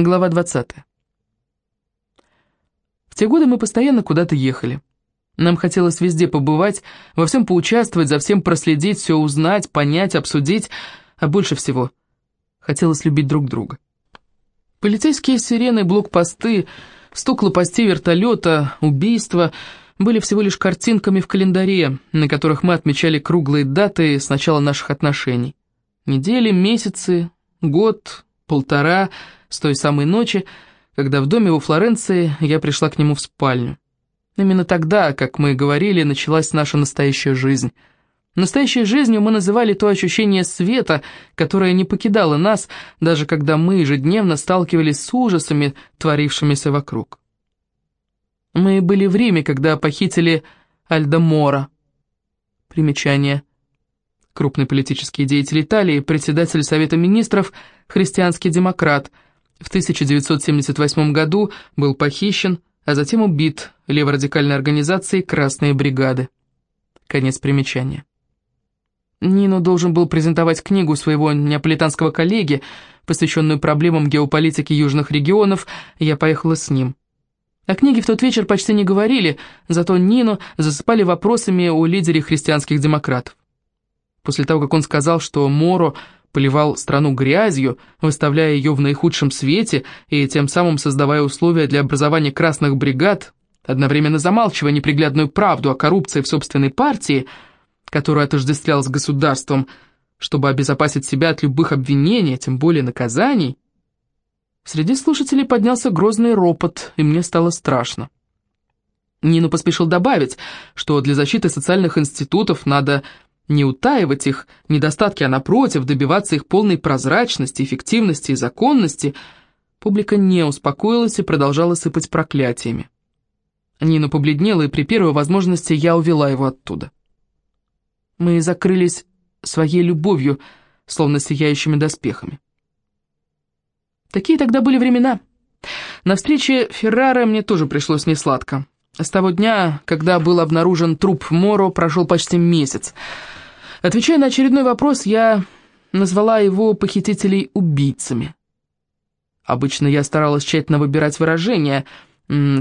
Глава 20. В те годы мы постоянно куда-то ехали. Нам хотелось везде побывать, во всем поучаствовать, за всем проследить, все узнать, понять, обсудить, а больше всего хотелось любить друг друга. Полицейские сирены, блокпосты, стук лопастей вертолета, убийства были всего лишь картинками в календаре, на которых мы отмечали круглые даты с начала наших отношений. Недели, месяцы, год, полтора — с той самой ночи, когда в доме у Флоренции я пришла к нему в спальню. Именно тогда, как мы говорили, началась наша настоящая жизнь. Настоящей жизнью мы называли то ощущение света, которое не покидало нас, даже когда мы ежедневно сталкивались с ужасами, творившимися вокруг. Мы были в Риме, когда похитили Альдо Мора. Примечание. Крупный политический деятель Италии, председатель Совета Министров, христианский демократ – в 1978 году был похищен, а затем убит леворадикальной организацией «Красные бригады». Конец примечания. Нино должен был презентовать книгу своего неаполитанского коллеги, посвященную проблемам геополитики южных регионов, я поехала с ним. О книге в тот вечер почти не говорили, зато Нину засыпали вопросами о лидере христианских демократов. После того, как он сказал, что Моро поливал страну грязью, выставляя ее в наихудшем свете и тем самым создавая условия для образования красных бригад, одновременно замалчивая неприглядную правду о коррупции в собственной партии, которую отождествлял с государством, чтобы обезопасить себя от любых обвинений, тем более наказаний, среди слушателей поднялся грозный ропот, и мне стало страшно. Нину поспешил добавить, что для защиты социальных институтов надо не утаивать их недостатки, а напротив, добиваться их полной прозрачности, эффективности и законности, публика не успокоилась и продолжала сыпать проклятиями. Нина побледнела, и при первой возможности я увела его оттуда. Мы закрылись своей любовью, словно сияющими доспехами. Такие тогда были времена. На встрече Феррара мне тоже пришлось несладко. С того дня, когда был обнаружен труп Моро, прошел почти месяц — Отвечая на очередной вопрос, я назвала его похитителей убийцами. Обычно я старалась тщательно выбирать выражения.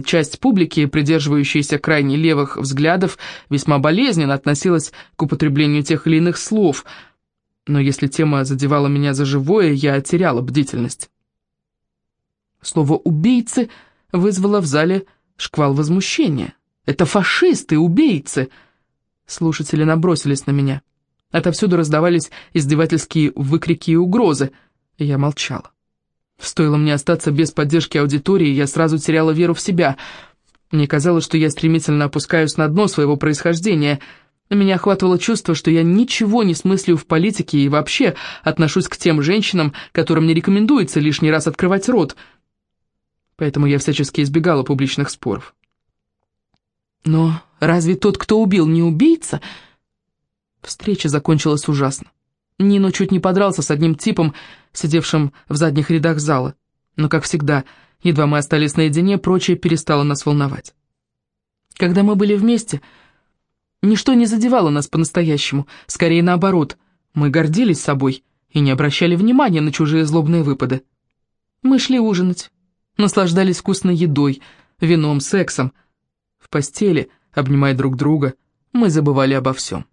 Часть публики, придерживающаяся крайне левых взглядов, весьма болезненно относилась к употреблению тех или иных слов. Но если тема задевала меня за живое, я теряла бдительность. Слово «убийцы» вызвало в зале шквал возмущения. «Это фашисты, убийцы!» Слушатели набросились на меня. Отовсюду раздавались издевательские выкрики и угрозы. Я молчала. Стоило мне остаться без поддержки аудитории, я сразу теряла веру в себя. Мне казалось, что я стремительно опускаюсь на дно своего происхождения. Меня охватывало чувство, что я ничего не смыслю в политике и вообще отношусь к тем женщинам, которым не рекомендуется лишний раз открывать рот. Поэтому я всячески избегала публичных споров. Но разве тот, кто убил, не убийца?» Встреча закончилась ужасно. Нино чуть не подрался с одним типом, сидевшим в задних рядах зала. Но, как всегда, едва мы остались наедине, прочее перестало нас волновать. Когда мы были вместе, ничто не задевало нас по-настоящему, скорее наоборот. Мы гордились собой и не обращали внимания на чужие злобные выпады. Мы шли ужинать, наслаждались вкусной едой, вином, сексом. В постели, обнимая друг друга, мы забывали обо всем.